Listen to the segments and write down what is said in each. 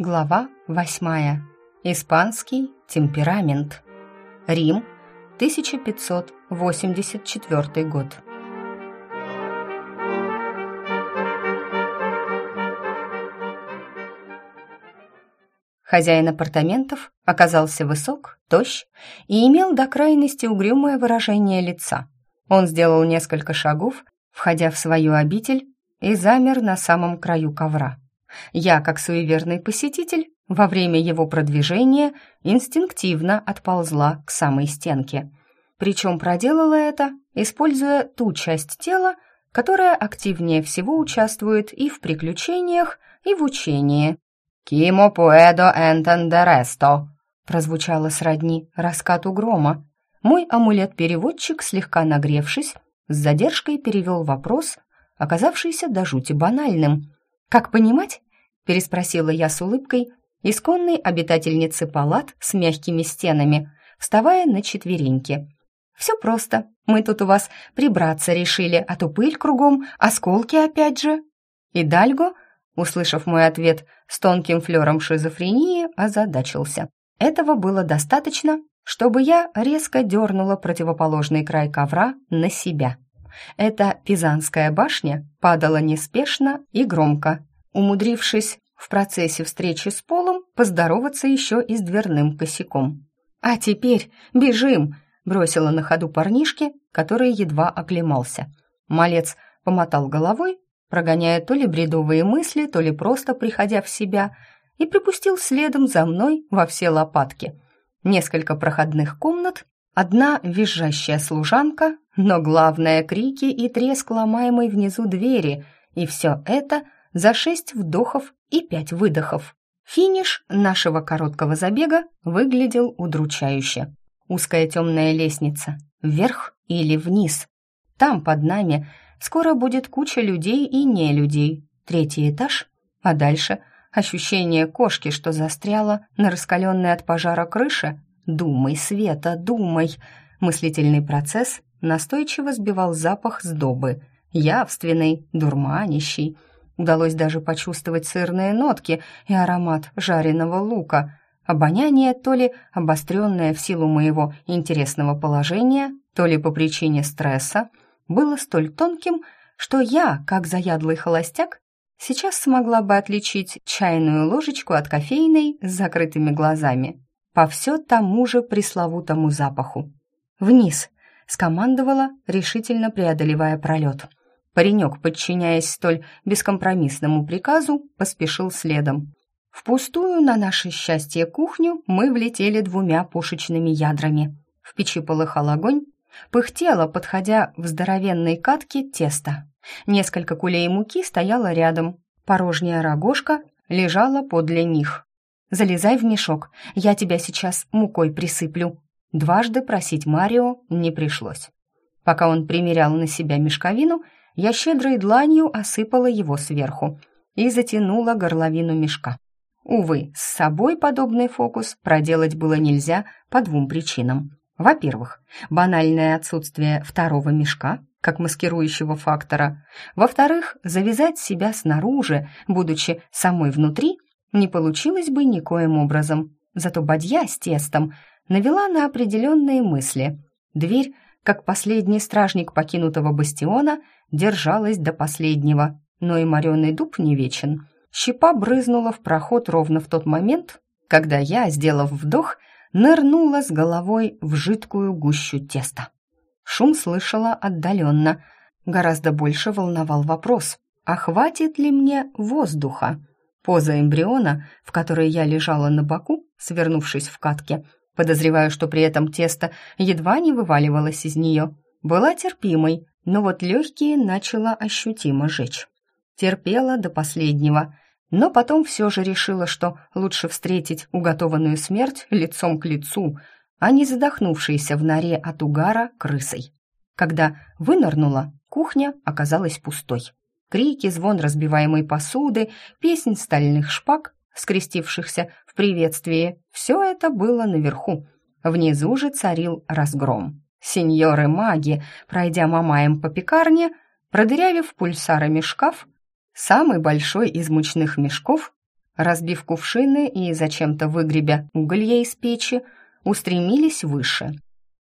Глава восьмая. Испанский темперамент. Рим, 1584 год. Хозяин апартаментов оказался высок, тощ и имел до крайности угрюмое выражение лица. Он сделал несколько шагов, входя в свою обитель, и замер на самом краю ковра. Я, как суеверный посетитель, во время его продвижения инстинктивно отползла к самой стенке. Причем проделала это, используя ту часть тела, которая активнее всего участвует и в приключениях, и в учении. «Кимо пуэдо энтендересто», прозвучало сродни раскату грома. Мой амулет-переводчик, слегка нагревшись, с задержкой перевел вопрос, оказавшийся до жути банальным. «Как понимать?» — переспросила я с улыбкой исконной обитательницы палат с мягкими стенами, вставая на четвереньки. «Все просто. Мы тут у вас прибраться решили, а то пыль кругом, осколки опять же». И Дальго, услышав мой ответ с тонким флером шизофрении, озадачился. Этого было достаточно, чтобы я резко дернула противоположный край ковра на себя. Эта Пизанская башня падала неспешно и громко, умудрившись в процессе встречи с полом поздороваться еще и с дверным косяком. «А теперь бежим!» — бросила на ходу парнишке, который едва оклемался. Малец помотал головой, прогоняя то ли бредовые мысли, то ли просто приходя в себя, и припустил следом за мной во все лопатки. Несколько проходных комнат, одна визжащая служанка, но главное — крики и треск ломаемой внизу двери, и все это за шесть вдохов и пять выдохов. Финиш нашего короткого забега выглядел удручающе. Узкая темная лестница, вверх или вниз. Там, под нами, скоро будет куча людей и не людей. Третий этаж, а дальше ощущение кошки, что застряла на раскаленной от пожара крыше. Думай, Света, думай. Мыслительный процесс настойчиво сбивал запах сдобы, явственный, дурманящий. Удалось даже почувствовать сырные нотки и аромат жареного лука. Обоняние то ли обостренное в силу моего интересного положения, то ли по причине стресса, было столь тонким, что я, как заядлый холостяк, сейчас смогла бы отличить чайную ложечку от кофейной с закрытыми глазами по все тому же пресловутому запаху. «Вниз!» скомандовала, решительно преодолевая пролет. Паренек, подчиняясь столь бескомпромиссному приказу, поспешил следом. В пустую, на наше счастье, кухню мы влетели двумя пушечными ядрами. В печи полыхал огонь, пыхтело, подходя в здоровенной катке, тесто. Несколько кулей муки стояло рядом. Порожняя рогожка лежала подле них. «Залезай в мешок, я тебя сейчас мукой присыплю», Дважды просить Марио не пришлось. Пока он примерял на себя мешковину, я щедрой дланью осыпала его сверху и затянула горловину мешка. Увы, с собой подобный фокус проделать было нельзя по двум причинам. Во-первых, банальное отсутствие второго мешка, как маскирующего фактора. Во-вторых, завязать себя снаружи, будучи самой внутри, не получилось бы никоим образом. Зато бадья с тестом навела на определенные мысли. Дверь, как последний стражник покинутого бастиона, держалась до последнего, но и мореный дуб не вечен. Щепа брызнула в проход ровно в тот момент, когда я, сделав вдох, нырнула с головой в жидкую гущу теста. Шум слышала отдаленно. Гораздо больше волновал вопрос, а хватит ли мне воздуха? Поза эмбриона, в которой я лежала на боку, свернувшись в катке, подозреваю, что при этом тесто едва не вываливалось из нее, была терпимой, но вот легкие начала ощутимо жечь. Терпела до последнего, но потом все же решила, что лучше встретить уготованную смерть лицом к лицу, а не задохнувшейся в норе от угара крысой. Когда вынырнула, кухня оказалась пустой. Крики, звон разбиваемой посуды, песнь стальных шпаг, скрестившихся приветствии. Все это было наверху. Внизу же царил разгром. Сеньоры-маги, пройдя мамаем по пекарне, продырявив пульсарами шкаф, самый большой из мучных мешков, разбив кувшины и зачем-то выгребя уголья из печи, устремились выше.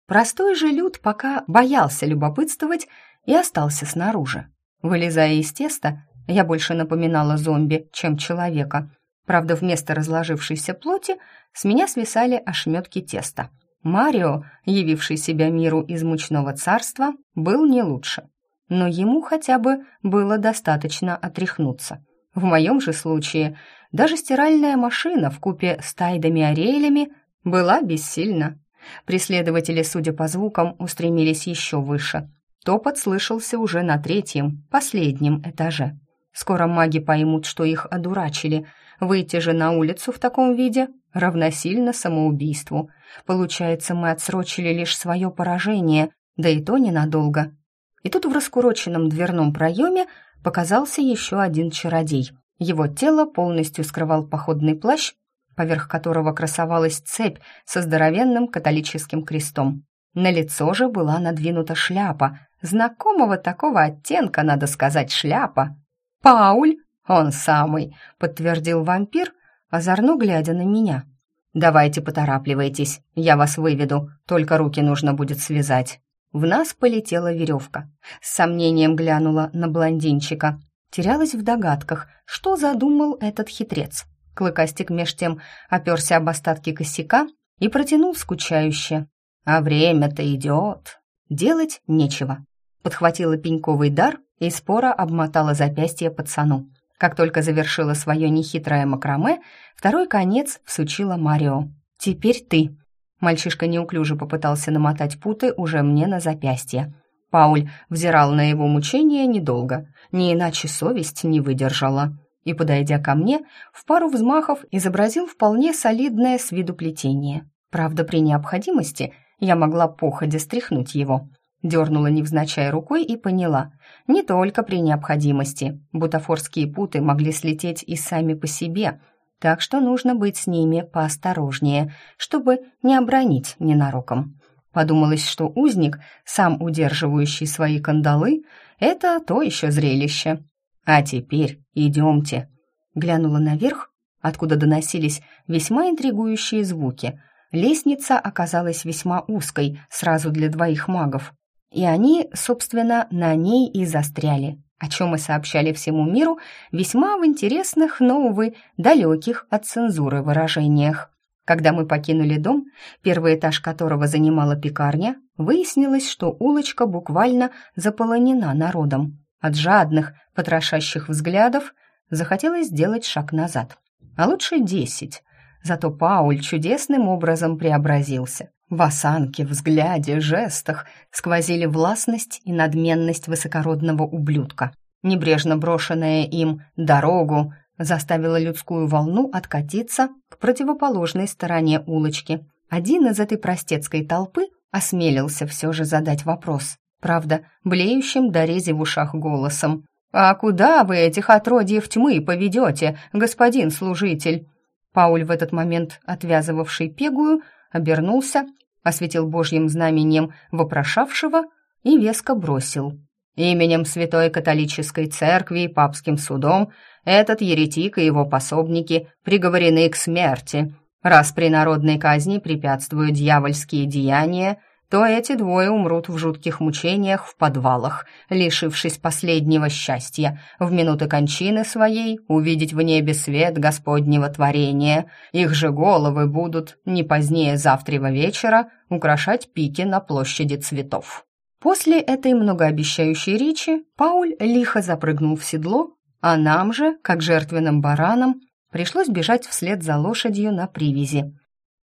Простой же люд пока боялся любопытствовать и остался снаружи. Вылезая из теста, я больше напоминала зомби, чем человека. Правда, вместо разложившейся плоти с меня свисали ошметки теста. Марио, явивший себя миру из мучного царства, был не лучше. Но ему хотя бы было достаточно отряхнуться. В моем же случае даже стиральная машина в купе с тайдами-арелями была бессильна. Преследователи, судя по звукам, устремились еще выше. Топот слышался уже на третьем, последнем этаже. Скоро маги поймут, что их одурачили. Выйти же на улицу в таком виде равносильно самоубийству. Получается, мы отсрочили лишь свое поражение, да и то ненадолго. И тут в раскуроченном дверном проеме показался еще один чародей. Его тело полностью скрывал походный плащ, поверх которого красовалась цепь со здоровенным католическим крестом. На лицо же была надвинута шляпа, знакомого такого оттенка, надо сказать, шляпа. «Пауль, он самый», — подтвердил вампир, озорно глядя на меня. «Давайте поторапливайтесь, я вас выведу, только руки нужно будет связать». В нас полетела веревка. С сомнением глянула на блондинчика. Терялась в догадках, что задумал этот хитрец. Клыкастик меж тем оперся об остатки косяка и протянул скучающе. «А время-то идет. Делать нечего». Подхватила пеньковый дар и спора обмотала запястье пацану. Как только завершила свое нехитрое макраме, второй конец всучила Марио. «Теперь ты». Мальчишка неуклюже попытался намотать путы уже мне на запястье. Пауль взирал на его мучения недолго, не иначе совесть не выдержала. И, подойдя ко мне, в пару взмахов изобразил вполне солидное с виду плетение. Правда, при необходимости я могла походя стряхнуть его. Дернула невзначай рукой и поняла. Не только при необходимости. Бутафорские путы могли слететь и сами по себе, так что нужно быть с ними поосторожнее, чтобы не обронить ненароком. Подумалось, что узник, сам удерживающий свои кандалы, это то еще зрелище. А теперь идемте. Глянула наверх, откуда доносились весьма интригующие звуки. Лестница оказалась весьма узкой, сразу для двоих магов. И они, собственно, на ней и застряли, о чем мы сообщали всему миру весьма в интересных, но, увы, далеких от цензуры выражениях. Когда мы покинули дом, первый этаж которого занимала пекарня, выяснилось, что улочка буквально заполонена народом. От жадных, потрошащих взглядов захотелось сделать шаг назад. А лучше десять. Зато Пауль чудесным образом преобразился. В осанке, взгляде, жестах сквозили властность и надменность высокородного ублюдка. Небрежно брошенная им дорогу заставила людскую волну откатиться к противоположной стороне улочки. Один из этой простецкой толпы осмелился все же задать вопрос. Правда, блеющим до рези в ушах голосом. «А куда вы этих отродьев тьмы поведете, господин служитель?» Пауль, в этот момент отвязывавший пегую, обернулся, осветил божьим знамением вопрошавшего и веско бросил. «Именем Святой Католической Церкви и Папским судом этот еретик и его пособники приговорены к смерти. Раз при народной казни препятствуют дьявольские деяния, то эти двое умрут в жутких мучениях в подвалах, лишившись последнего счастья, в минуты кончины своей увидеть в небе свет Господнего творения. Их же головы будут не позднее завтрава вечера украшать пики на площади цветов. После этой многообещающей речи Пауль лихо запрыгнул в седло, а нам же, как жертвенным баранам, пришлось бежать вслед за лошадью на привязи.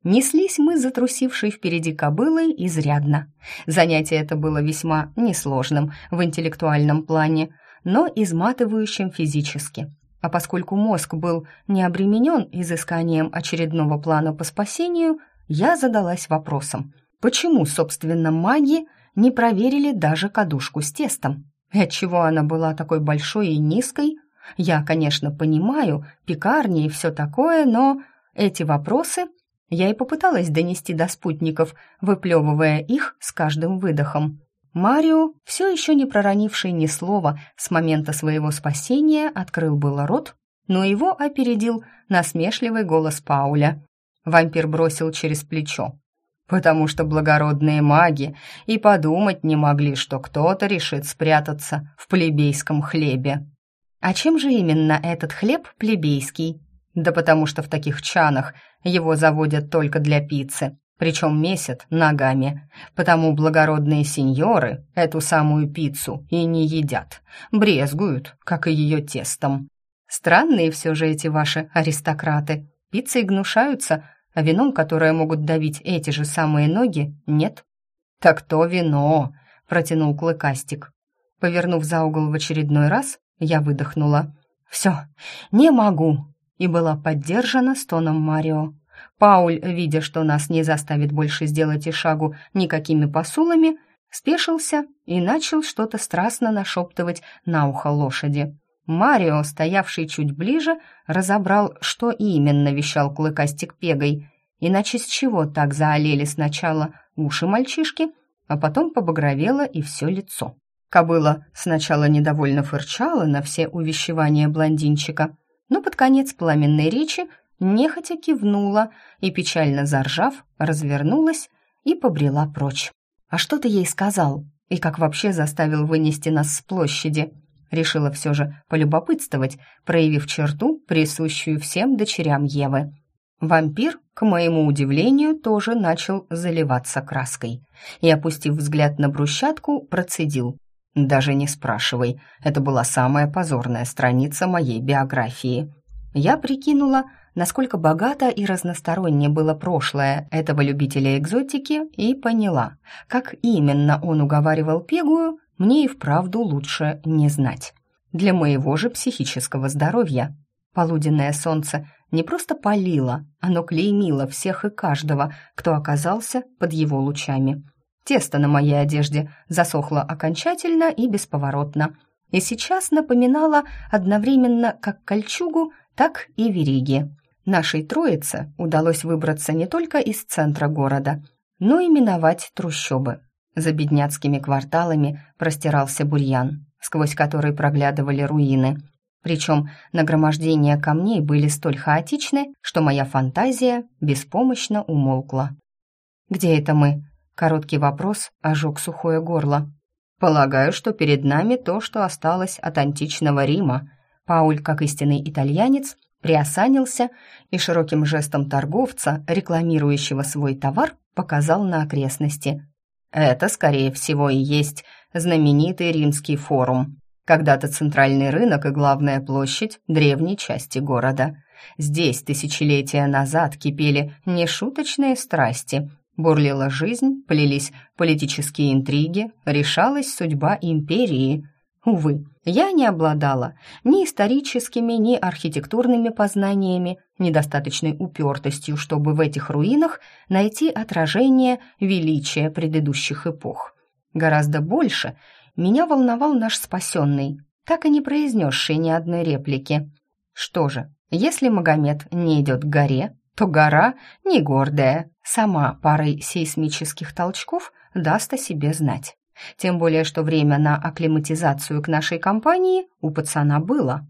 Неслись мы, затрусившей впереди кобылой, изрядно. Занятие это было весьма несложным в интеллектуальном плане, но изматывающим физически. А поскольку мозг был не обременен изысканием очередного плана по спасению, я задалась вопросом, почему, собственно, маги не проверили даже кадушку с тестом? Отчего она была такой большой и низкой? Я, конечно, понимаю, пекарни и все такое, но эти вопросы я и попыталась донести до спутников, выплевывая их с каждым выдохом. Марио, все еще не проронивший ни слова с момента своего спасения, открыл было рот, но его опередил насмешливый голос Пауля. Вампир бросил через плечо. «Потому что благородные маги и подумать не могли, что кто-то решит спрятаться в плебейском хлебе». «А чем же именно этот хлеб плебейский?» «Да потому что в таких чанах его заводят только для пиццы, причем месят ногами. Потому благородные сеньоры эту самую пиццу и не едят, брезгуют, как и ее тестом. Странные все же эти ваши аристократы. Пиццей гнушаются, а вином, которое могут давить эти же самые ноги, нет. «Так то вино!» — протянул Клыкастик. Повернув за угол в очередной раз, я выдохнула. «Все, не могу!» И была поддержана стоном Марио. Пауль, видя, что нас не заставит больше сделать и шагу никакими посулами, спешился и начал что-то страстно нашептывать на ухо лошади. Марио, стоявший чуть ближе, разобрал, что именно вещал клыкастик пегой, иначе с чего так заолели сначала уши мальчишки, а потом побагровело и все лицо. Кобыла сначала недовольно фырчала на все увещевания блондинчика, но под конец пламенной речи нехотя кивнула и, печально заржав, развернулась и побрела прочь. «А что ты ей сказал? И как вообще заставил вынести нас с площади?» Решила все же полюбопытствовать, проявив черту, присущую всем дочерям Евы. Вампир, к моему удивлению, тоже начал заливаться краской и, опустив взгляд на брусчатку, процедил. «Даже не спрашивай, это была самая позорная страница моей биографии». Я прикинула, насколько богато и разносторонне было прошлое этого любителя экзотики и поняла, как именно он уговаривал Пегую, мне и вправду лучше не знать. Для моего же психического здоровья. Полуденное солнце не просто палило, оно клеймило всех и каждого, кто оказался под его лучами. Тесто на моей одежде засохло окончательно и бесповоротно, и сейчас напоминало одновременно как кольчугу, так и вериги. Нашей троице удалось выбраться не только из центра города, но и миновать трущобы. За бедняцкими кварталами простирался бурьян, сквозь который проглядывали руины. Причем нагромождения камней были столь хаотичны, что моя фантазия беспомощно умолкла. «Где это мы?» Короткий вопрос ожег сухое горло. «Полагаю, что перед нами то, что осталось от античного Рима». Пауль, как истинный итальянец, приосанился и широким жестом торговца, рекламирующего свой товар, показал на окрестности. Это, скорее всего, и есть знаменитый римский форум. Когда-то центральный рынок и главная площадь древней части города. Здесь тысячелетия назад кипели нешуточные страсти, бурлила жизнь, плелись политические интриги, решалась судьба империи – Увы, я не обладала ни историческими, ни архитектурными познаниями, недостаточной упертостью, чтобы в этих руинах найти отражение величия предыдущих эпох. Гораздо больше меня волновал наш спасенный, так и не произнесший ни одной реплики. Что же, если Магомед не идет к горе, то гора не гордая, сама парой сейсмических толчков даст о себе знать. Тем более, что время на акклиматизацию к нашей компании у пацана было.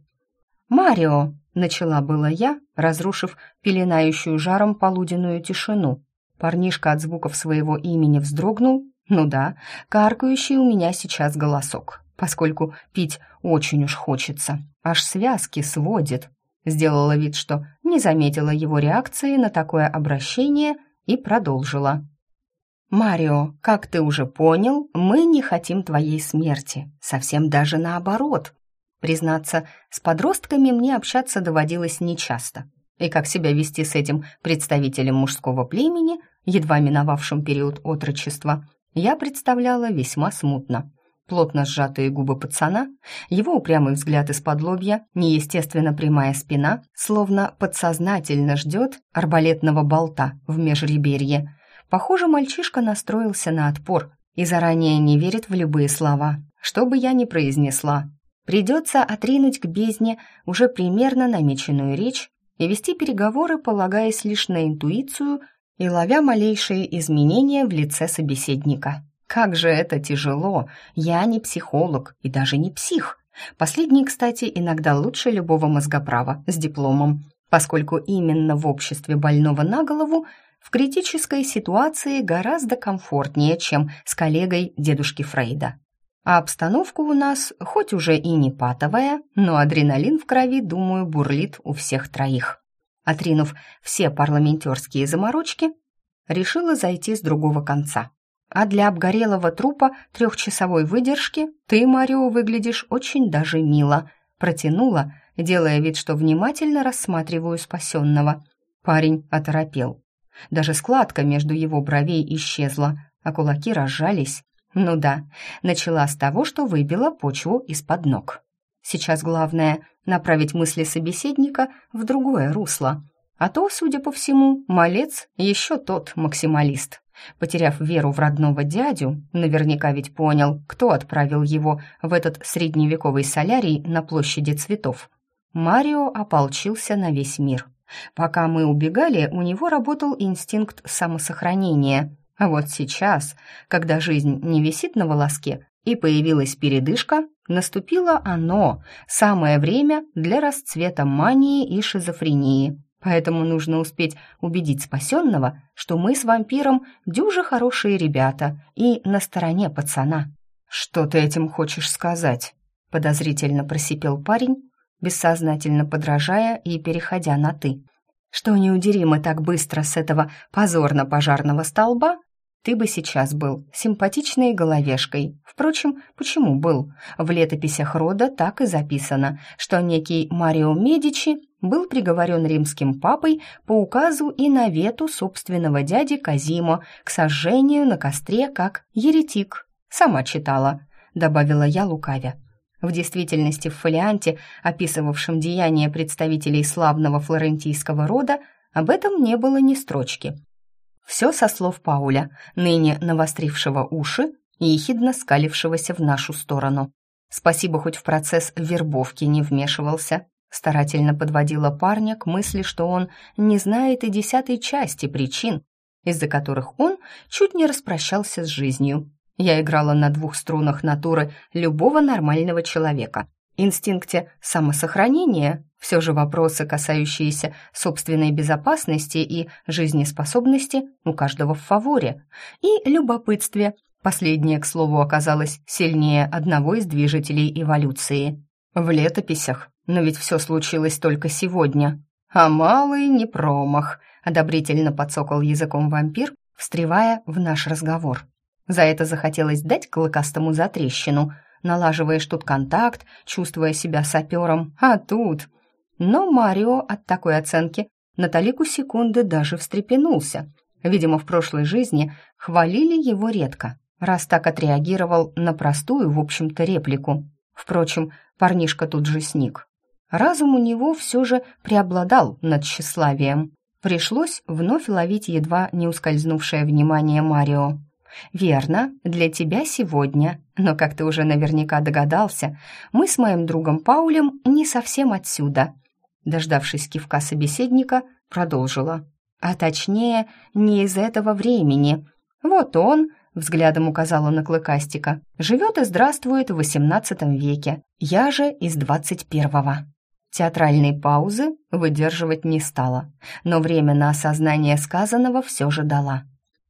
«Марио!» — начала была я, разрушив пеленающую жаром полуденную тишину. Парнишка от звуков своего имени вздрогнул. Ну да, каркающий у меня сейчас голосок, поскольку пить очень уж хочется. Аж связки сводит. Сделала вид, что не заметила его реакции на такое обращение и продолжила. «Марио, как ты уже понял, мы не хотим твоей смерти. Совсем даже наоборот. Признаться, с подростками мне общаться доводилось нечасто. И как себя вести с этим представителем мужского племени, едва миновавшим период отрочества, я представляла весьма смутно. Плотно сжатые губы пацана, его упрямый взгляд из-под лобья, неестественно прямая спина, словно подсознательно ждет арбалетного болта в межреберье – Похоже, мальчишка настроился на отпор и заранее не верит в любые слова, что бы я ни произнесла. Придется отринуть к бездне уже примерно намеченную речь и вести переговоры, полагаясь лишь на интуицию и ловя малейшие изменения в лице собеседника. Как же это тяжело! Я не психолог и даже не псих. Последний, кстати, иногда лучше любого мозгоправа с дипломом, поскольку именно в обществе больного на голову в критической ситуации гораздо комфортнее, чем с коллегой дедушки Фрейда. А обстановка у нас хоть уже и не патовая, но адреналин в крови, думаю, бурлит у всех троих. Отринув все парламентерские заморочки, решила зайти с другого конца. А для обгорелого трупа трехчасовой выдержки ты, Марио, выглядишь очень даже мило. Протянула, делая вид, что внимательно рассматриваю спасенного. Парень оторопел. Даже складка между его бровей исчезла, а кулаки разжались. Ну да, начала с того, что выбила почву из-под ног. Сейчас главное — направить мысли собеседника в другое русло. А то, судя по всему, малец еще тот максималист. Потеряв веру в родного дядю, наверняка ведь понял, кто отправил его в этот средневековый солярий на площади цветов. Марио ополчился на весь мир. Пока мы убегали, у него работал инстинкт самосохранения, а вот сейчас, когда жизнь не висит на волоске и появилась передышка, наступило оно, самое время для расцвета мании и шизофрении. Поэтому нужно успеть убедить спасенного, что мы с вампиром дюже хорошие ребята и на стороне пацана. «Что ты этим хочешь сказать?» подозрительно просипел парень, бессознательно подражая и переходя на «ты». «Что не удери мы так быстро с этого позорно-пожарного столба, ты бы сейчас был симпатичной головешкой. Впрочем, почему был? В летописях рода так и записано, что некий Марио Медичи был приговорен римским папой по указу и навету собственного дяди Казимо к сожжению на костре как еретик. Сама читала, добавила я лукавя. В действительности в фолианте, описывавшем деяния представителей славного флорентийского рода, об этом не было ни строчки. Все со слов Пауля, ныне навострившего уши и ехидно скалившегося в нашу сторону. Спасибо, хоть в процесс вербовки не вмешивался. Старательно подводила парня к мысли, что он не знает и десятой части причин, из-за которых он чуть не распрощался с жизнью. Я играла на двух струнах натуры любого нормального человека. Инстинкте самосохранения все же вопросы, касающиеся собственной безопасности и жизнеспособности, у каждого в фаворе. И любопытстве. Последнее, к слову, оказалось сильнее одного из движителей эволюции. В летописях. Но ведь все случилось только сегодня. А малый не промах, одобрительно подсокал языком вампир, встревая в наш разговор. За это захотелось дать клыкастому затрещину, налаживаешь тут контакт, чувствуя себя сапером, а тут но Марио от такой оценки на талику секунды даже встрепенулся. Видимо, в прошлой жизни хвалили его редко, раз так отреагировал на простую, в общем-то, реплику. Впрочем, парнишка тут же сник. Разум у него все же преобладал над тщеславием. Пришлось вновь ловить едва не ускользнувшее внимание Марио. «Верно, для тебя сегодня, но, как ты уже наверняка догадался, мы с моим другом Паулем не совсем отсюда дождавшись кивка собеседника, продолжила. А точнее, не из этого времени. Вот он, взглядом указала на Клыкастика, живет и здравствует в XVIII веке. Я же из двадцать первого. Театральной паузы выдерживать не стала, но время на осознание сказанного все же дала.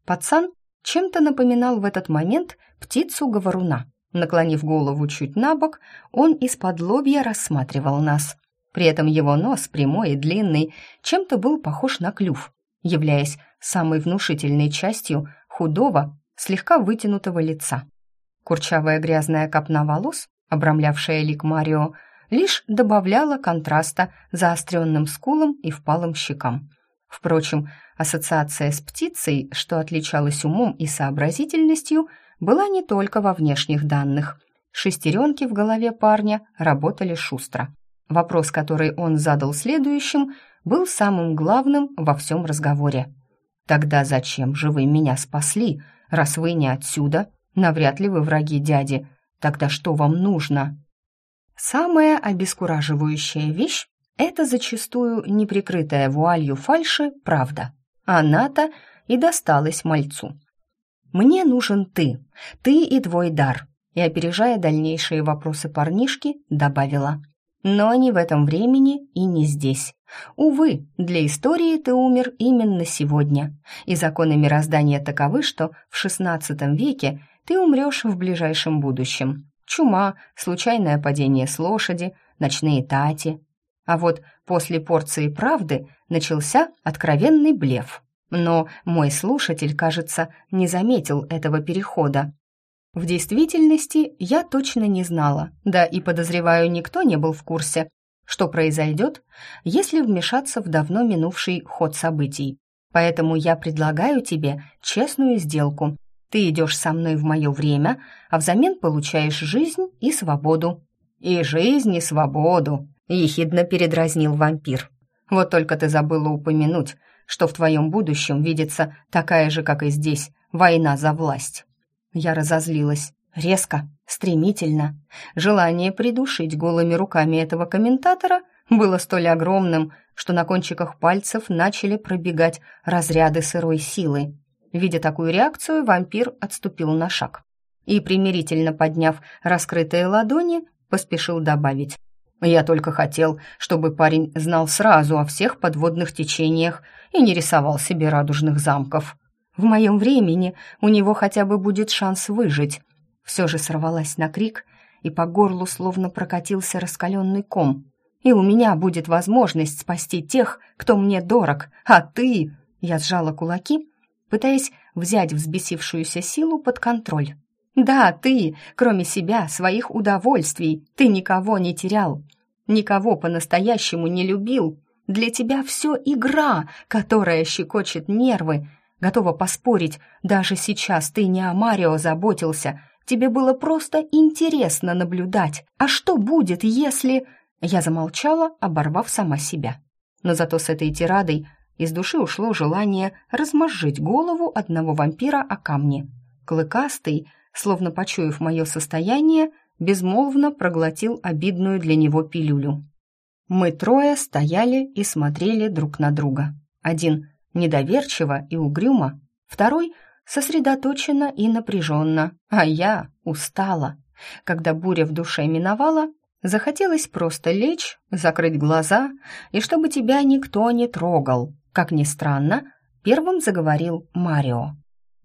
Пацан чем-то напоминал в этот момент птицу-говоруна. Наклонив голову чуть на бок, он из-под лобья рассматривал нас. При этом его нос, прямой и длинный, чем-то был похож на клюв, являясь самой внушительной частью худого, слегка вытянутого лица. Курчавая грязная копна волос, обрамлявшая лик Марио, лишь добавляла контраста заостренным скулам и впалым щекам. Впрочем, ассоциация с птицей, что отличалась умом и сообразительностью, была не только во внешних данных. Шестеренки в голове парня работали шустро. Вопрос, который он задал следующим, был самым главным во всем разговоре. «Тогда зачем же вы меня спасли, раз вы не отсюда? Навряд ли вы враги дяди. Тогда что вам нужно?» Самая обескураживающая вещь — это зачастую неприкрытая вуалью фальши правда. Она-то и досталась мальцу. «Мне нужен ты, ты и твой дар. и, опережая дальнейшие вопросы парнишки, добавила. «Но не в этом времени и не здесь. Увы, для истории ты умер именно сегодня, и законы мироздания таковы, что в XVI веке ты умрешь в ближайшем будущем. Чума, случайное падение с лошади, ночные тати. А вот после порции правды начался откровенный блеф. Но мой слушатель, кажется, не заметил этого перехода. В действительности я точно не знала, да и подозреваю, никто не был в курсе, что произойдет, если вмешаться в давно минувший ход событий. Поэтому я предлагаю тебе честную сделку. Ты идешь со мной в мое время, а взамен получаешь жизнь и свободу». «И жизнь, и свободу», — ехидно передразнил вампир. «Вот только ты забыла упомянуть, что в твоем будущем видится такая же, как и здесь, война за власть». Я разозлилась. Резко, стремительно. Желание придушить голыми руками этого комментатора было столь огромным, что на кончиках пальцев начали пробегать разряды сырой силы. Видя такую реакцию, вампир отступил на шаг и, примирительно подняв раскрытые ладони, поспешил добавить. «Я только хотел, чтобы парень знал сразу о всех подводных течениях и не рисовал себе радужных замков. В моем времени у него хотя бы будет шанс выжить, все же сорвалась на крик, и по горлу словно прокатился раскаленный ком. «И у меня будет возможность спасти тех, кто мне дорог, а ты...» Я сжала кулаки, пытаясь взять взбесившуюся силу под контроль. «Да, ты, кроме себя, своих удовольствий, ты никого не терял, никого по-настоящему не любил. Для тебя все игра, которая щекочет нервы. Готова поспорить, даже сейчас ты не о Марио заботился, Тебе было просто интересно наблюдать. А что будет, если...» Я замолчала, оборвав сама себя. Но зато с этой тирадой из души ушло желание размозжить голову одного вампира о камни. Клыкастый, словно почуяв мое состояние, безмолвно проглотил обидную для него пилюлю. Мы трое стояли и смотрели друг на друга. Один недоверчиво и угрюмо, второй сосредоточена и напряженно, а я устала. Когда буря в душе миновала, захотелось просто лечь, закрыть глаза, и чтобы тебя никто не трогал. Как ни странно, первым заговорил Марио.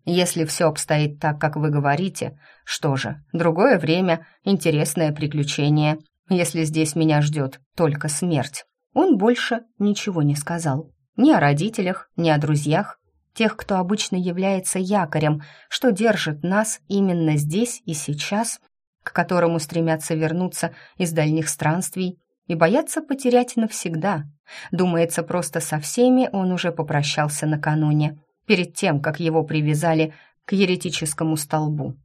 «Если все обстоит так, как вы говорите, что же, другое время, интересное приключение, если здесь меня ждет только смерть». Он больше ничего не сказал. Ни о родителях, ни о друзьях, тех, кто обычно является якорем, что держит нас именно здесь и сейчас, к которому стремятся вернуться из дальних странствий и боятся потерять навсегда. Думается, просто со всеми он уже попрощался накануне, перед тем, как его привязали к еретическому столбу.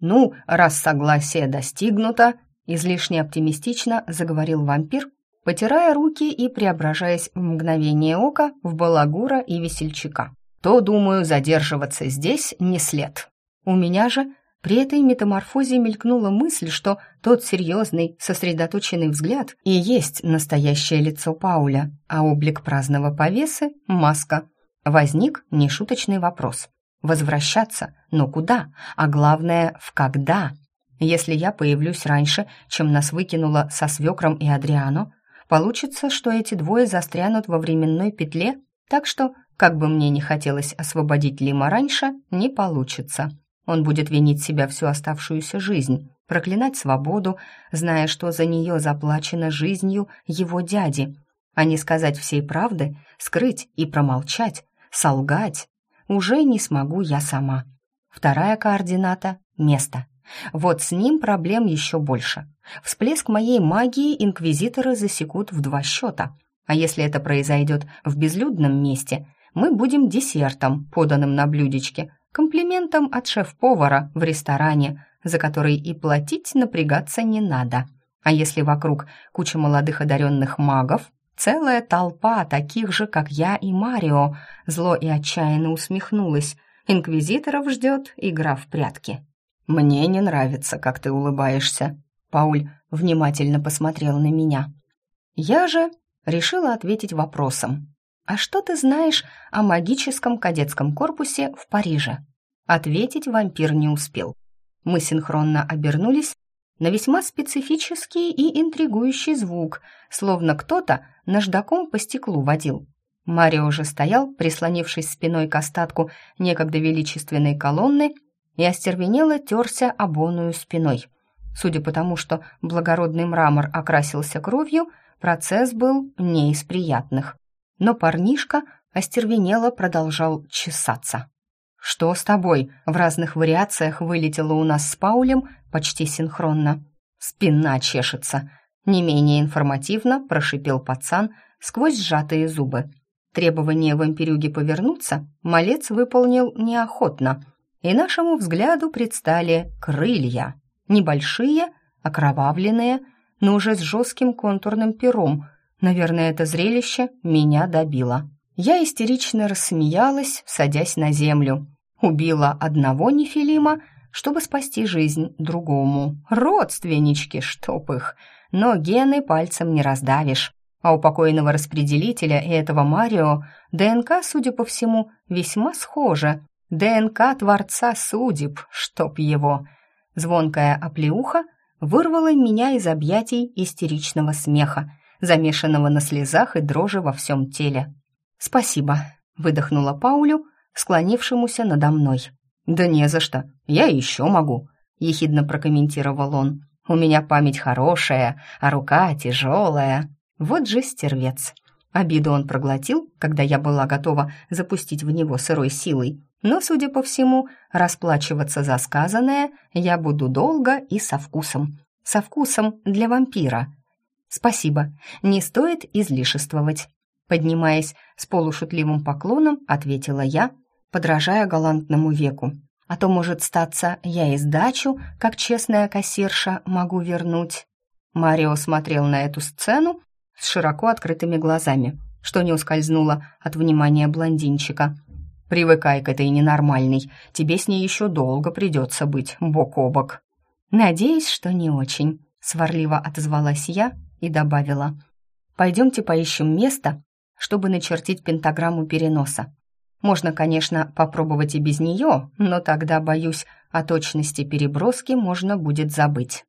«Ну, раз согласие достигнуто», — излишне оптимистично заговорил вампир, потирая руки и преображаясь в мгновение ока в балагура и весельчака то, думаю, задерживаться здесь не след. У меня же при этой метаморфозе мелькнула мысль, что тот серьезный, сосредоточенный взгляд и есть настоящее лицо Пауля, а облик праздного повесы — маска. Возник нешуточный вопрос. Возвращаться? Но куда? А главное, в когда? Если я появлюсь раньше, чем нас выкинуло со свекром и Адриано, получится, что эти двое застрянут во временной петле, так что как бы мне ни хотелось освободить Лима раньше, не получится. Он будет винить себя всю оставшуюся жизнь, проклинать свободу, зная, что за нее заплачено жизнью его дяди, а не сказать всей правды, скрыть и промолчать, солгать. Уже не смогу я сама. Вторая координата — место. Вот с ним проблем еще больше. Всплеск моей магии инквизиторы засекут в два счета. А если это произойдет в безлюдном месте — мы будем десертом, поданным на блюдечке, комплиментом от шеф-повара в ресторане, за который и платить напрягаться не надо. А если вокруг куча молодых одаренных магов, целая толпа таких же, как я и Марио, зло и отчаянно усмехнулась, инквизиторов ждет игра в прятки. «Мне не нравится, как ты улыбаешься», — Пауль внимательно посмотрел на меня. Я же решила ответить вопросом. «А что ты знаешь о магическом кадетском корпусе в Париже?» Ответить вампир не успел. Мы синхронно обернулись на весьма специфический и интригующий звук, словно кто-то наждаком по стеклу водил. Марио же стоял, прислонившись спиной к остатку некогда величественной колонны, и остервенело терся обоную спиной. Судя по тому, что благородный мрамор окрасился кровью, процесс был не из приятных. Но парнишка остервенело продолжал чесаться. «Что с тобой?» В разных вариациях вылетело у нас с Паулем почти синхронно. «Спина чешется», — не менее информативно прошипел пацан сквозь сжатые зубы. Требование вампирюги повернуться малец выполнил неохотно, и нашему взгляду предстали крылья. Небольшие, окровавленные, но уже с жестким контурным пером. Наверное, это зрелище меня добило. Я истерично рассмеялась, садясь на землю. Убила одного нефилима, чтобы спасти жизнь другому. Родственнички, чтоб их. Но гены пальцем не раздавишь. А у покойного распределителя и этого Марио ДНК, судя по всему, весьма схожа. ДНК Творца Судеб, чтоб его. Звонкая оплеуха вырвала меня из объятий истеричного смеха, замешанного на слезах и дрожи во всем теле. «Спасибо», — выдохнула Паулю, склонившемуся надо мной. «Да не за что, я еще могу», — ехидно прокомментировал он. «У меня память хорошая, а рука тяжелая. Вот же стервец». Обиду он проглотил, когда я была готова запустить в него сырой силой. Но, судя по всему, расплачиваться за сказанное я буду долго и со вкусом. Со вкусом для вампира. Спасибо, не стоит излишествовать. Поднимаясь с полушутливым поклоном, ответила я, подражая галантному веку. А то, может, статься, я и сдачу, как честная кассирша, могу вернуть. Марио смотрел на эту сцену с широко открытыми глазами, что не ускользнуло от внимания блондинчика. «Привыкай к этой ненормальной, тебе с ней еще долго придется быть бок о бок». «Надеюсь, что не очень», — сварливо отозвалась я и добавила. «Пойдемте поищем место, чтобы начертить пентаграмму переноса. Можно, конечно, попробовать и без нее, но тогда, боюсь, о точности переброски можно будет забыть.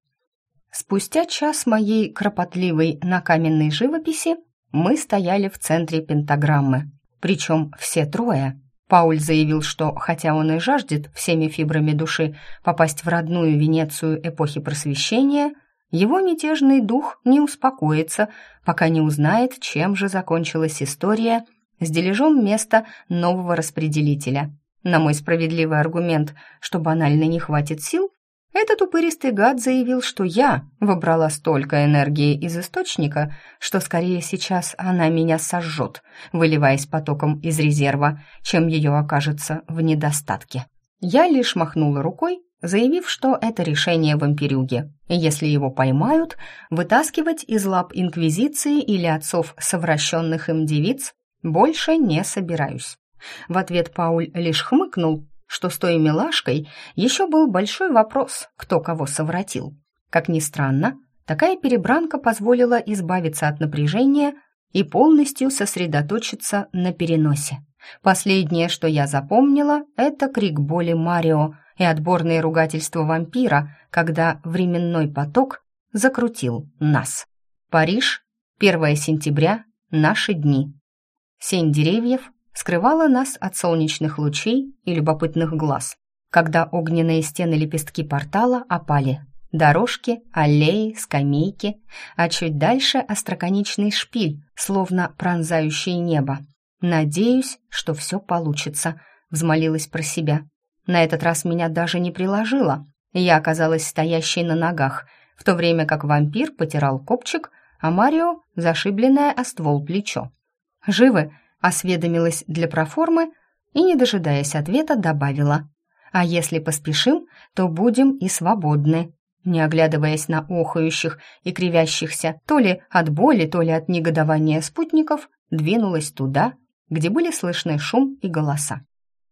Спустя час моей кропотливой на каменной живописи мы стояли в центре пентаграммы. Причем все трое. Пауль заявил, что, хотя он и жаждет всеми фибрами души попасть в родную Венецию эпохи Просвещения, его мятежный дух не успокоится, пока не узнает, чем же закончилась история с дележом места нового распределителя. На мой справедливый аргумент, что банально не хватит сил, этот упыристый гад заявил, что я выбрала столько энергии из источника, что скорее сейчас она меня сожжет, выливаясь потоком из резерва, чем ее окажется в недостатке. Я лишь махнула рукой заявив, что это решение вампирюги, если его поймают, вытаскивать из лап Инквизиции или отцов совращенных им девиц больше не собираюсь. В ответ Пауль лишь хмыкнул, что с той милашкой еще был большой вопрос, кто кого совратил. Как ни странно, такая перебранка позволила избавиться от напряжения и полностью сосредоточиться на переносе. Последнее, что я запомнила, это крик боли Марио, и отборные ругательства вампира, когда временной поток закрутил нас. Париж, 1 сентября, наши дни. Сень деревьев скрывала нас от солнечных лучей и любопытных глаз, когда огненные стены лепестки портала опали. Дорожки, аллеи, скамейки, а чуть дальше остроконечный шпиль, словно пронзающий небо. «Надеюсь, что все получится», — взмолилась про себя. На этот раз меня даже не приложило. Я оказалась стоящей на ногах, в то время как вампир потирал копчик, а Марио — зашибленное о ствол плечо. «Живы?» — осведомилась для проформы и, не дожидаясь ответа, добавила. «А если поспешим, то будем и свободны». Не оглядываясь на охающих и кривящихся то ли от боли, то ли от негодования спутников, двинулась туда, где были слышны шум и голоса.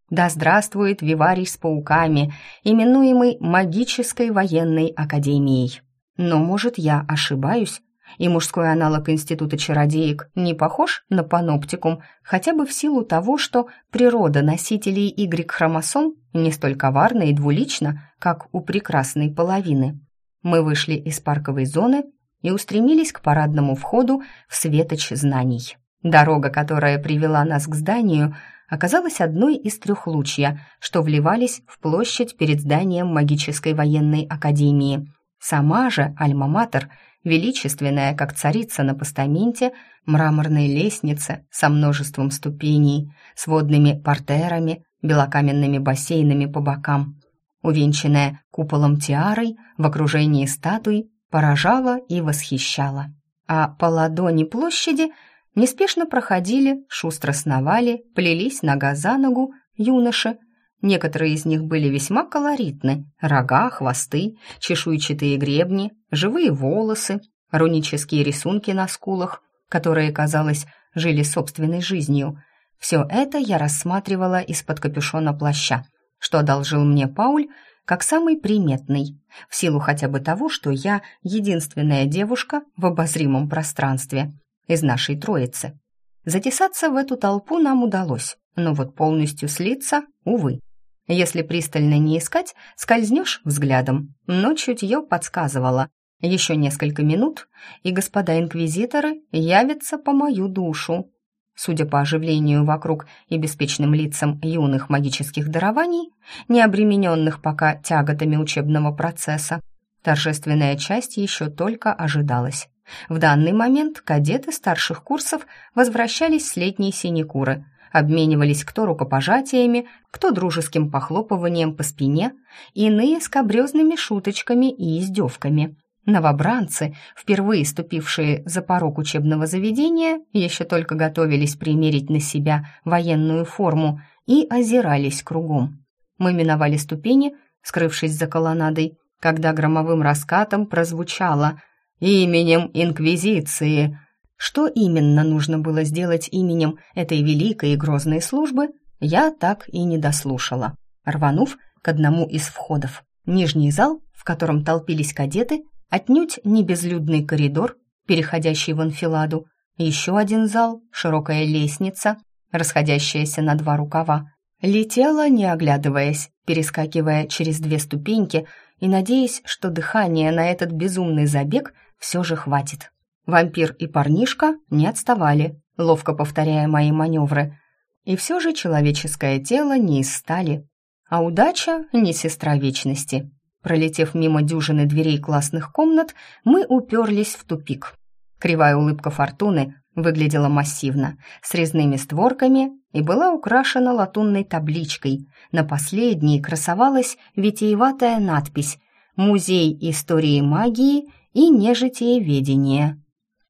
Да здравствует Виварий с пауками, именуемый Магической военной академией. Но, может, я ошибаюсь? И мужской аналог Института чародеек не похож на паноптикум, хотя бы в силу того, что природа носителей Y-хромосом не столь коварна и двулична, как у прекрасной половины. Мы вышли из парковой зоны и устремились к парадному входу в светоч знаний. Дорога, которая привела нас к зданию, оказалась одной из трехлучья, что вливались в площадь перед зданием магической военной академии. Сама же Альма-Матер, величественная, как царица на постаменте, мраморной лестнице со множеством ступеней, с водными портерами, белокаменными бассейнами по бокам, увенчанная куполом тиарой в окружении статуй, поражала и восхищала. А по ладони площади – неспешно проходили, шустро сновали, плелись нога за ногу юноши. Некоторые из них были весьма колоритны. Рога, хвосты, чешуйчатые гребни, живые волосы, рунические рисунки на скулах, которые, казалось, жили собственной жизнью. Все это я рассматривала из-под капюшона плаща, что одолжил мне Пауль как самый приметный, в силу хотя бы того, что я единственная девушка в обозримом пространстве из нашей троицы. Затесаться в эту толпу нам удалось, но вот полностью слиться, увы. Если пристально не искать, скользнешь взглядом, но чутье подсказывало. Еще несколько минут, и господа инквизиторы явятся по мою душу. Судя по оживлению вокруг и беспечным лицам юных магических дарований, не обремененных пока тяготами учебного процесса, торжественная часть еще только ожидалась. В данный момент кадеты старших курсов возвращались с летней синекуры, обменивались кто рукопожатиями, кто дружеским похлопыванием по спине, иные скобрезными шуточками и издевками. Новобранцы, впервые ступившие за порог учебного заведения, еще только готовились примерить на себя военную форму и озирались кругом. Мы миновали ступени, скрывшись за колоннадой, когда громовым раскатом прозвучало именем Инквизиции. Что именно нужно было сделать именем этой великой и грозной службы, я так и не дослушала. Рванув к одному из входов, нижний зал, в котором толпились кадеты, отнюдь не безлюдный коридор, переходящий в анфиладу, еще один зал, широкая лестница, расходящаяся на два рукава, летела, не оглядываясь, перескакивая через две ступеньки и надеясь, что дыхание на этот безумный забег все же хватит. Вампир и парнишка не отставали, ловко повторяя мои маневры. И все же человеческое тело не из стали, а удача не сестра вечности. Пролетев мимо дюжины дверей классных комнат, мы уперлись в тупик. Кривая улыбка фортуны выглядела массивно, с резными створками и была украшена латунной табличкой. На последней красовалась витиеватая надпись «Музей истории магии и нежитиеведения».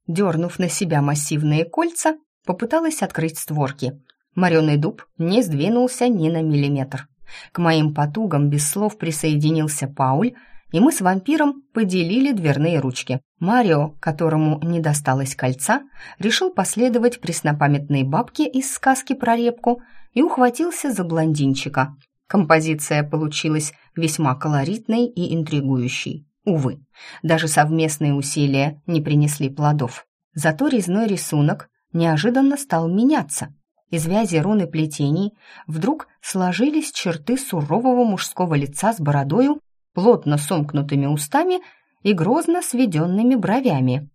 Дернув на себя массивные кольца, попыталась открыть створки. Мореный дуб не сдвинулся ни на миллиметр. К моим потугам без слов присоединился Пауль, и мы с вампиром поделили дверные ручки. Марио, которому не досталось кольца, решил последовать преснопамятной бабке из сказки про репку и ухватился за блондинчика. Композиция получилась весьма колоритной и интригующей. Увы, даже совместные усилия не принесли плодов. Зато резной рисунок неожиданно стал меняться. Из вязи руны плетений вдруг сложились черты сурового мужского лица с бородою, плотно сомкнутыми устами и грозно сведенными бровями.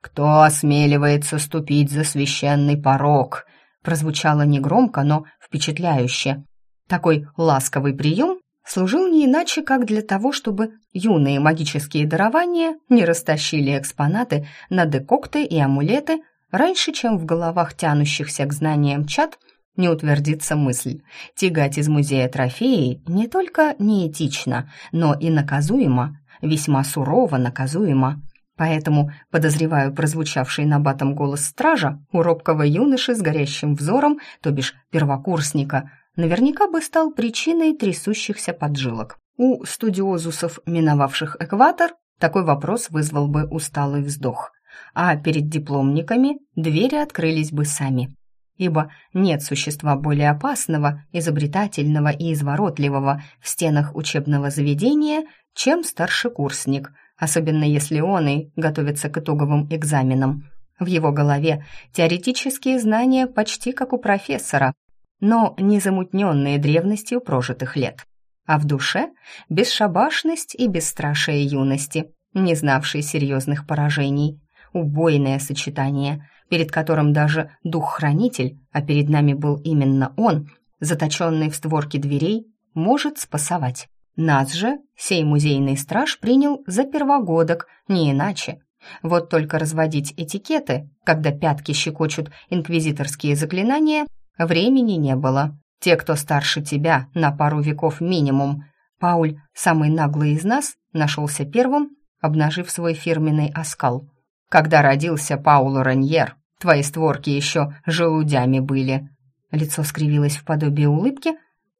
«Кто осмеливается ступить за священный порог?» прозвучало негромко, но впечатляюще. Такой ласковый прием служил не иначе, как для того, чтобы юные магические дарования не растащили экспонаты на декокты и амулеты раньше, чем в головах тянущихся к знаниям чат не утвердится мысль. Тягать из музея трофеи не только неэтично, но и наказуемо, весьма сурово наказуемо. Поэтому, подозреваю прозвучавший на батом голос стража, у робкого юноши с горящим взором, то бишь первокурсника, наверняка бы стал причиной трясущихся поджилок. У студиозусов, миновавших экватор, такой вопрос вызвал бы усталый вздох. А перед дипломниками двери открылись бы сами ибо нет существа более опасного, изобретательного и изворотливого в стенах учебного заведения, чем старшекурсник, особенно если он и готовится к итоговым экзаменам. В его голове теоретические знания почти как у профессора, но не замутненные древностью прожитых лет. А в душе бесшабашность и бесстрашие юности, не знавшей серьезных поражений. Убойное сочетание, перед которым даже дух-хранитель, а перед нами был именно он, заточенный в створке дверей, может спасовать. Нас же сей музейный страж принял за первогодок, не иначе. Вот только разводить этикеты, когда пятки щекочут инквизиторские заклинания, времени не было. Те, кто старше тебя на пару веков минимум. Пауль, самый наглый из нас, нашелся первым, обнажив свой фирменный оскал. Когда родился Пауло Раньер, твои створки еще желудями были. Лицо скривилось в подобие улыбки,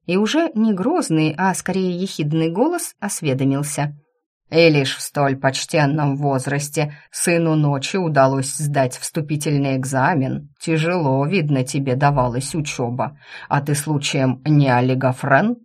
и уже не грозный, а скорее ехидный голос осведомился. И лишь в столь почтенном возрасте сыну ночи удалось сдать вступительный экзамен. Тяжело, видно, тебе давалась учеба. А ты случаем не олигофрен?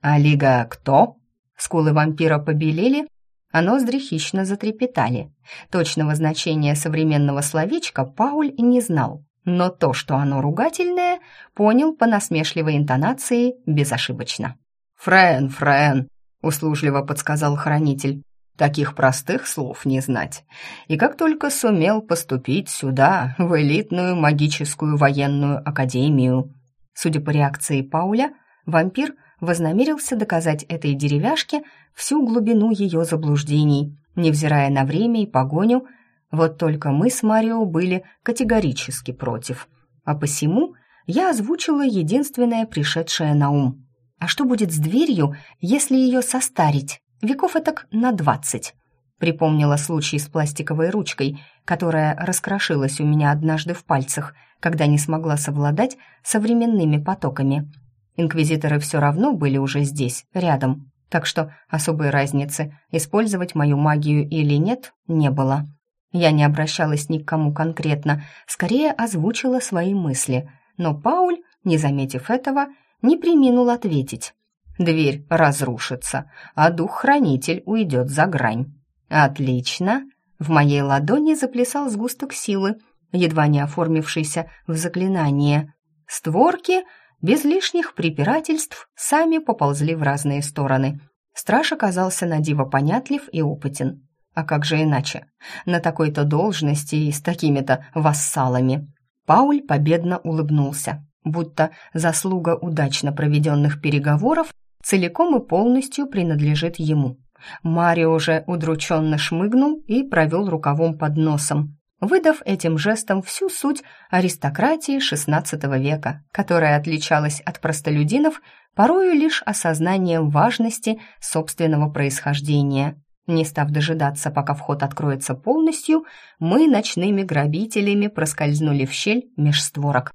Олига кто? Скулы вампира побелели, а ноздри хищно затрепетали. Точного значения современного словечка Пауль не знал, но то, что оно ругательное, понял по насмешливой интонации безошибочно. «Френ, Френ!» — услужливо подсказал хранитель. «Таких простых слов не знать. И как только сумел поступить сюда, в элитную магическую военную академию». Судя по реакции Пауля, вампир вознамерился доказать этой деревяшке всю глубину ее заблуждений, невзирая на время и погоню, вот только мы с Марио были категорически против. А посему я озвучила единственное пришедшее на ум. А что будет с дверью, если ее состарить? Веков этак на двадцать. Припомнила случай с пластиковой ручкой, которая раскрошилась у меня однажды в пальцах, когда не смогла совладать современными потоками. Инквизиторы все равно были уже здесь, рядом, так что особой разницы, использовать мою магию или нет, не было. Я не обращалась ни к кому конкретно, скорее озвучила свои мысли, но Пауль, не заметив этого, не приминул ответить. «Дверь разрушится, а дух-хранитель уйдет за грань». «Отлично!» В моей ладони заплясал сгусток силы, едва не оформившийся в заклинание. Створки, без лишних препирательств, сами поползли в разные стороны. Страж оказался на диво понятлив и опытен. А как же иначе? На такой-то должности и с такими-то вассалами. Пауль победно улыбнулся, будто заслуга удачно проведенных переговоров целиком и полностью принадлежит ему. Марио же удрученно шмыгнул и провел рукавом под носом, выдав этим жестом всю суть аристократии XVI века, которая отличалась от простолюдинов порою лишь осознанием важности собственного происхождения. Не став дожидаться, пока вход откроется полностью, мы ночными грабителями проскользнули в щель меж створок.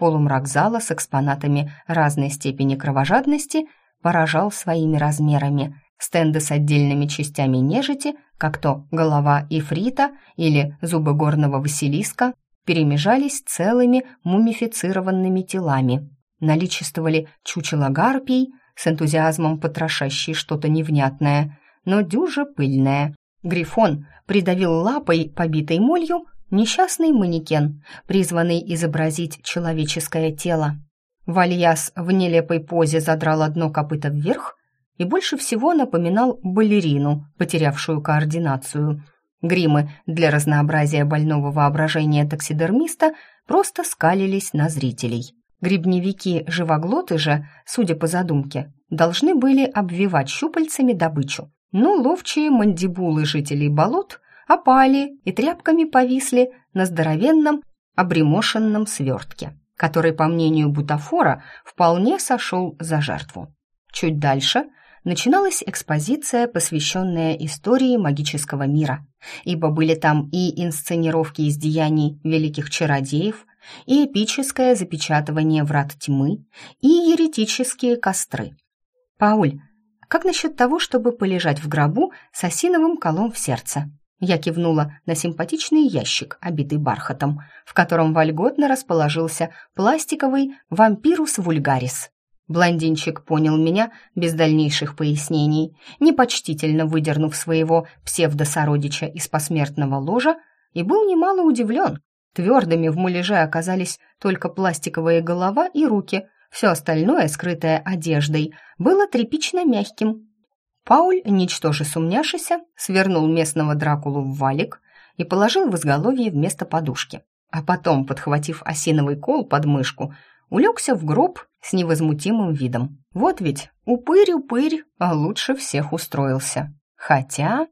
Полумрак зала с экспонатами разной степени кровожадности поражал своими размерами. Стенды с отдельными частями нежити, как то голова ифрита или зубы горного василиска, перемежались целыми мумифицированными телами. Наличествовали чучело гарпий, с энтузиазмом потрошащие что-то невнятное – но дюжа пыльная. Грифон придавил лапой, побитой молью, несчастный манекен, призванный изобразить человеческое тело. Вальяс в нелепой позе задрал одно копыто вверх и больше всего напоминал балерину, потерявшую координацию. Гримы для разнообразия больного воображения таксидермиста просто скалились на зрителей. Грибневики-живоглоты же, судя по задумке, должны были обвивать щупальцами добычу, но ловчие мандибулы жителей болот опали и тряпками повисли на здоровенном обремошенном свертке, который, по мнению бутафора, вполне сошел за жертву. Чуть дальше начиналась экспозиция, посвященная истории магического мира, ибо были там и инсценировки из деяний великих чародеев, и эпическое запечатывание врат тьмы, и еретические костры. «Пауль, как насчет того, чтобы полежать в гробу с осиновым колом в сердце? Я кивнула на симпатичный ящик, обитый бархатом, в котором вольготно расположился пластиковый вампирус вульгарис. Блондинчик понял меня без дальнейших пояснений, непочтительно выдернув своего псевдосородича из посмертного ложа, и был немало удивлен. Твердыми в муляже оказались только пластиковая голова и руки, все остальное, скрытое одеждой, было тряпично мягким. Пауль, ничтоже сумняшися, свернул местного Дракулу в валик и положил в изголовье вместо подушки, а потом, подхватив осиновый кол под мышку, улегся в гроб с невозмутимым видом. Вот ведь упырь-упырь, а лучше всех устроился. Хотя...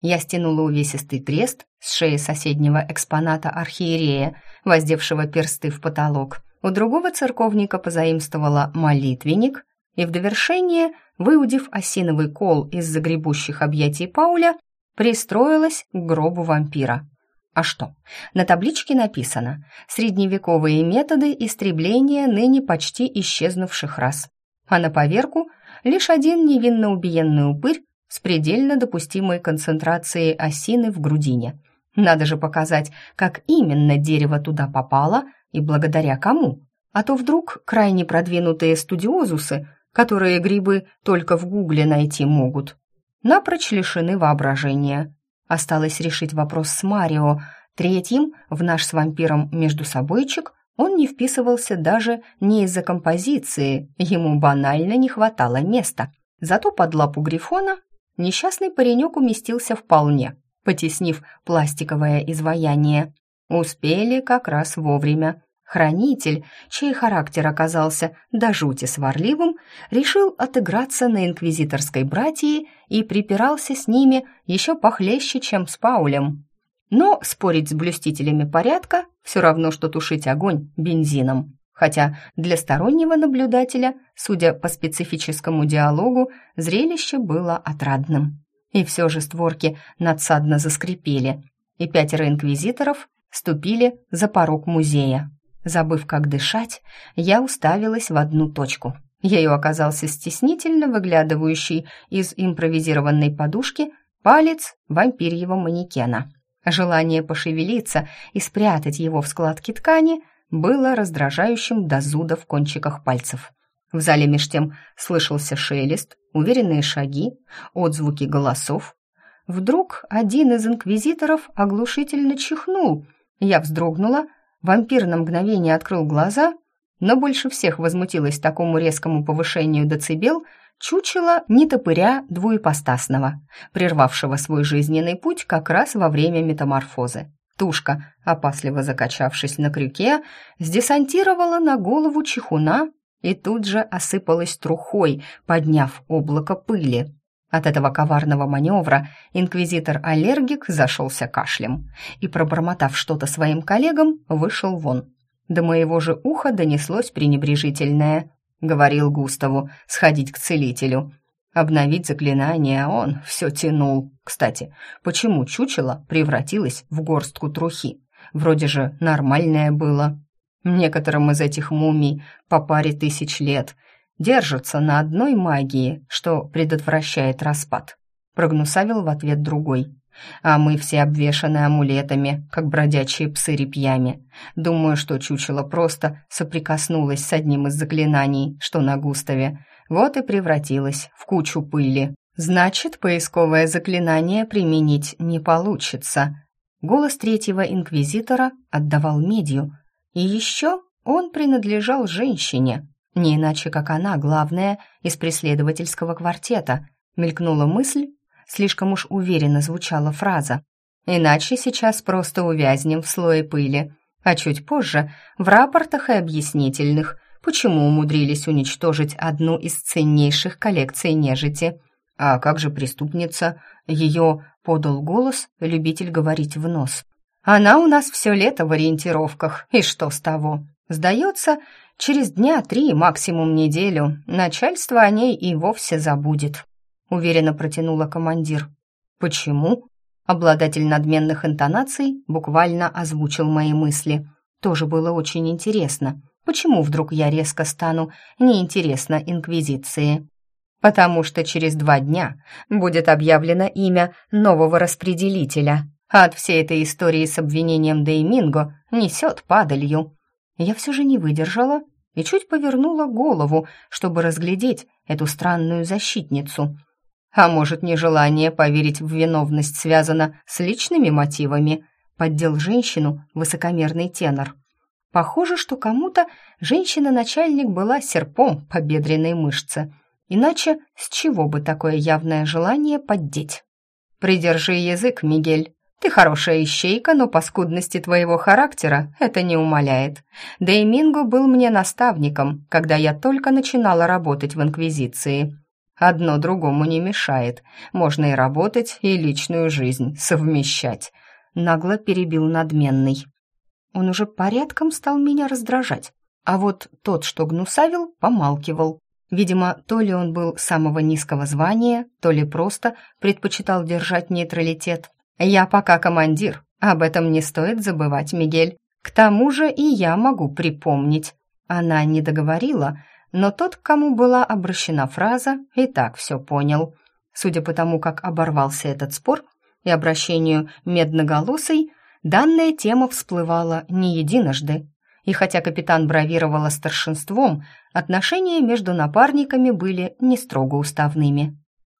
Я стянула увесистый крест с шеи соседнего экспоната архиерея, воздевшего персты в потолок. У другого церковника позаимствовала молитвенник, и в довершение, выудив осиновый кол из загребущих объятий Пауля, пристроилась к гробу вампира. А что? На табличке написано «Средневековые методы истребления ныне почти исчезнувших рас». А на поверку лишь один невинно убиенный упырь с предельно допустимой концентрацией осины в грудине. Надо же показать, как именно дерево туда попало и благодаря кому. А то вдруг крайне продвинутые студиозусы, которые грибы только в гугле найти могут, напрочь лишены воображения. Осталось решить вопрос с Марио. Третьим, в наш с вампиром между собойчик, он не вписывался даже не из-за композиции, ему банально не хватало места. Зато под лапу Грифона несчастный паренек уместился вполне, потеснив пластиковое изваяние. Успели как раз вовремя. Хранитель, чей характер оказался до жути сварливым, решил отыграться на инквизиторской братьи и припирался с ними еще похлеще, чем с Паулем. Но спорить с блюстителями порядка все равно, что тушить огонь бензином. Хотя для стороннего наблюдателя, судя по специфическому диалогу, зрелище было отрадным. И все же створки надсадно заскрипели, и пятеро инквизиторов ступили за порог музея. Забыв, как дышать, я уставилась в одну точку. Ею оказался стеснительно выглядывающий из импровизированной подушки палец вампирьего манекена. Желание пошевелиться и спрятать его в складке ткани было раздражающим до зуда в кончиках пальцев. В зале меж тем слышался шелест, уверенные шаги, отзвуки голосов. Вдруг один из инквизиторов оглушительно чихнул. Я вздрогнула, Вампир на мгновение открыл глаза, но больше всех возмутилась такому резкому повышению децибел чучело нетопыря двуепостасного, прервавшего свой жизненный путь как раз во время метаморфозы. Тушка, опасливо закачавшись на крюке, сдесантировала на голову чехуна и тут же осыпалась трухой, подняв облако пыли. От этого коварного маневра инквизитор-аллергик зашелся кашлем и, пробормотав что-то своим коллегам, вышел вон. До моего же уха донеслось пренебрежительное. Говорил Густаву сходить к целителю. Обновить заклинание, а он все тянул. Кстати, почему чучело превратилось в горстку трухи? Вроде же нормальное было. Некоторым из этих мумий по паре тысяч лет, держатся на одной магии, что предотвращает распад», — прогнусавил в ответ другой. «А мы все обвешаны амулетами, как бродячие псы репьями. Думаю, что чучело просто соприкоснулось с одним из заклинаний, что на Густаве, вот и превратилось в кучу пыли. Значит, поисковое заклинание применить не получится». Голос третьего инквизитора отдавал медью, и еще он принадлежал женщине, не иначе, как она, главная из преследовательского квартета, мелькнула мысль, слишком уж уверенно звучала фраза. Иначе сейчас просто увязнем в слое пыли, а чуть позже в рапортах и объяснительных, почему умудрились уничтожить одну из ценнейших коллекций нежити. А как же преступница? Ее подал голос любитель говорить в нос. Она у нас все лето в ориентировках, и что с того? Сдается, Через дня три, максимум неделю, начальство о ней и вовсе забудет», — уверенно протянула командир. «Почему?» Обладатель надменных интонаций буквально озвучил мои мысли. Тоже было очень интересно. Почему вдруг я резко стану неинтересно Инквизиции? Потому что через два дня будет объявлено имя нового распределителя, а от всей этой истории с обвинением Дейминго несет падалью. Я все же не выдержала и чуть повернула голову, чтобы разглядеть эту странную защитницу. А может, нежелание поверить в виновность связано с личными мотивами? Поддел женщину высокомерный тенор. Похоже, что кому-то женщина-начальник была серпом по бедренной мышце. Иначе с чего бы такое явное желание поддеть? «Придержи язык, Мигель. Ты хорошая ищейка, но по скудности твоего характера это не умаляет. Да и Минго был мне наставником, когда я только начинала работать в Инквизиции. Одно другому не мешает. Можно и работать, и личную жизнь совмещать», — нагло перебил надменный. Он уже порядком стал меня раздражать. А вот тот, что гнусавил, помалкивал. Видимо, то ли он был самого низкого звания, то ли просто предпочитал держать нейтралитет. «Я пока командир, об этом не стоит забывать, Мигель. К тому же и я могу припомнить». Она не договорила, но тот, к кому была обращена фраза, и так все понял. Судя по тому, как оборвался этот спор и обращению медноголосой, Данная тема всплывала не единожды, и хотя капитан бравировала старшинством, отношения между напарниками были не строго уставными.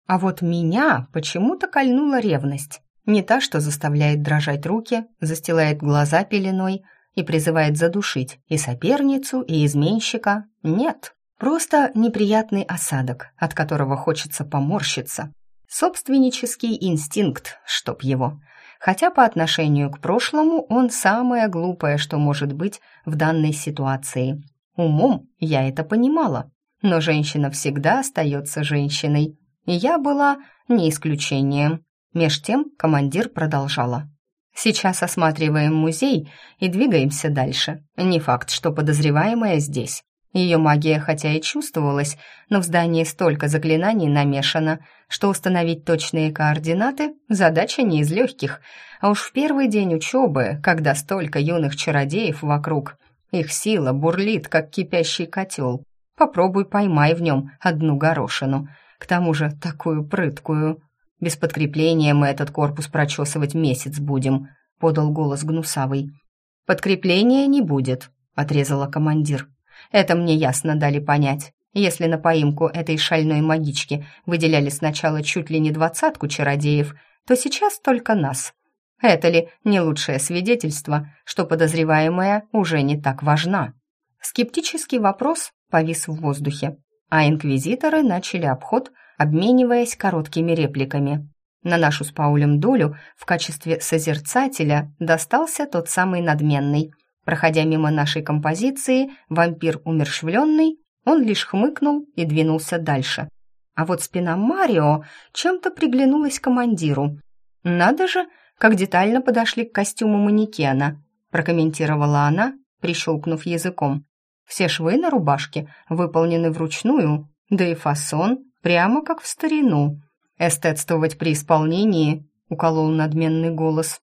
А вот меня почему-то кольнула ревность. Не та, что заставляет дрожать руки, застилает глаза пеленой и призывает задушить и соперницу, и изменщика. Нет, просто неприятный осадок, от которого хочется поморщиться. Собственнический инстинкт, чтоб его – хотя по отношению к прошлому он самое глупое, что может быть в данной ситуации. Умом я это понимала, но женщина всегда остается женщиной, и я была не исключением. Меж тем командир продолжала. «Сейчас осматриваем музей и двигаемся дальше. Не факт, что подозреваемая здесь. Ее магия хотя и чувствовалась, но в здании столько заклинаний намешано, что установить точные координаты – задача не из легких. А уж в первый день учебы, когда столько юных чародеев вокруг, их сила бурлит, как кипящий котел. Попробуй поймай в нем одну горошину. К тому же такую прыткую. Без подкрепления мы этот корпус прочесывать месяц будем, подал голос Гнусавый. Подкрепления не будет, отрезала командир. Это мне ясно дали понять. Если на поимку этой шальной магички выделяли сначала чуть ли не двадцатку чародеев, то сейчас только нас. Это ли не лучшее свидетельство, что подозреваемая уже не так важна? Скептический вопрос повис в воздухе, а инквизиторы начали обход, обмениваясь короткими репликами. На нашу с Паулем долю в качестве созерцателя достался тот самый надменный – Проходя мимо нашей композиции, вампир умершвленный, он лишь хмыкнул и двинулся дальше. А вот спина Марио чем-то приглянулась командиру. «Надо же, как детально подошли к костюму манекена», прокомментировала она, прищелкнув языком. «Все швы на рубашке выполнены вручную, да и фасон прямо как в старину. Эстетствовать при исполнении», — уколол надменный голос.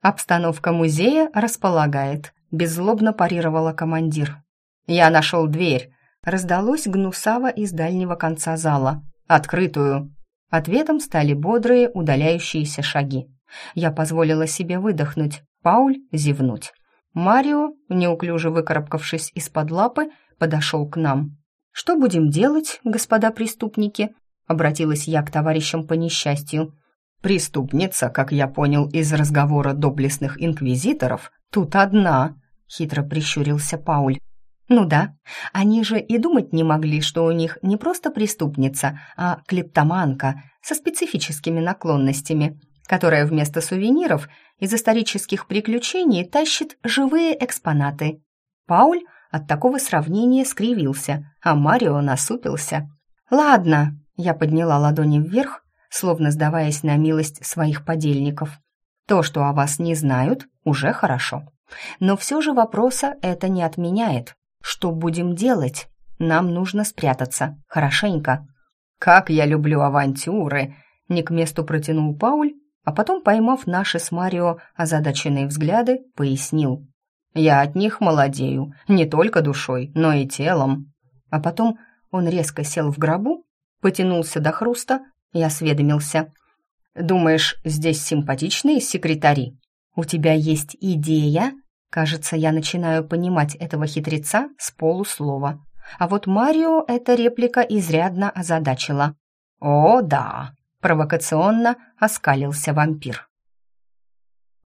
«Обстановка музея располагает беззлобно парировала командир. «Я нашел дверь», — раздалось гнусаво из дальнего конца зала. «Открытую». Ответом стали бодрые удаляющиеся шаги. Я позволила себе выдохнуть, Пауль зевнуть. Марио, неуклюже выкарабкавшись из-под лапы, подошел к нам. «Что будем делать, господа преступники?» — обратилась я к товарищам по несчастью. «Преступница, как я понял из разговора доблестных инквизиторов, тут одна», хитро прищурился Пауль. Ну да, они же и думать не могли, что у них не просто преступница, а клептоманка со специфическими наклонностями, которая вместо сувениров из исторических приключений тащит живые экспонаты. Пауль от такого сравнения скривился, а Марио насупился. «Ладно», — я подняла ладони вверх, словно сдаваясь на милость своих подельников. «То, что о вас не знают, уже хорошо. Но все же вопроса это не отменяет. Что будем делать? Нам нужно спрятаться. Хорошенько. «Как я люблю авантюры!» Не к месту протянул Пауль, а потом, поймав наши с Марио озадаченные взгляды, пояснил. «Я от них молодею, не только душой, но и телом». А потом он резко сел в гробу, потянулся до хруста и осведомился. «Думаешь, здесь симпатичные секретари?» «У тебя есть идея?» Кажется, я начинаю понимать этого хитреца с полуслова. А вот Марио эта реплика изрядно озадачила. «О, да!» — провокационно оскалился вампир.